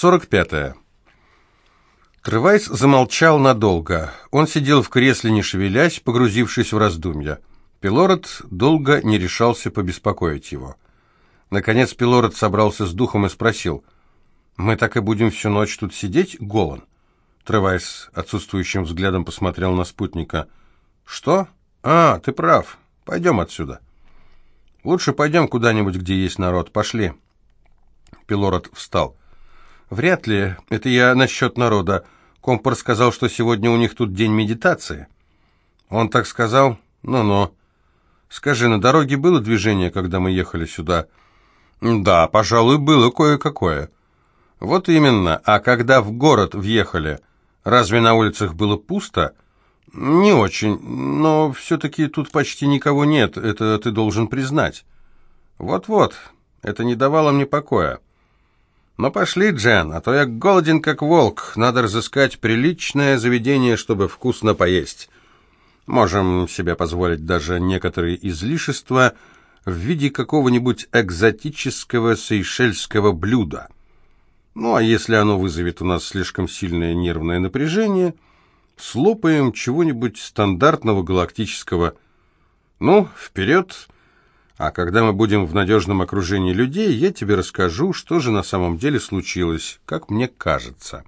45. -е. Крывайс замолчал надолго. Он сидел в кресле, не шевелясь, погрузившись в раздумья. Пилород долго не решался побеспокоить его. Наконец Пилород собрался с духом и спросил, «Мы так и будем всю ночь тут сидеть, Голан?» Тревайс отсутствующим взглядом посмотрел на спутника. «Что? А, ты прав. Пойдем отсюда». «Лучше пойдем куда-нибудь, где есть народ. Пошли». Пилород встал. «Вряд ли. Это я насчет народа. Компор сказал, что сегодня у них тут день медитации». «Он так сказал? Ну-ну. Скажи, на дороге было движение, когда мы ехали сюда?» «Да, пожалуй, было кое-какое». «Вот именно. А когда в город въехали, разве на улицах было пусто?» «Не очень, но все-таки тут почти никого нет, это ты должен признать». «Вот-вот, это не давало мне покоя». «Ну пошли, Джен, а то я голоден как волк, надо разыскать приличное заведение, чтобы вкусно поесть. Можем себе позволить даже некоторые излишества в виде какого-нибудь экзотического сейшельского блюда. Ну а если оно вызовет у нас слишком сильное нервное напряжение...» слопаем чего-нибудь стандартного галактического. Ну, вперед! А когда мы будем в надежном окружении людей, я тебе расскажу, что же на самом деле случилось, как мне кажется».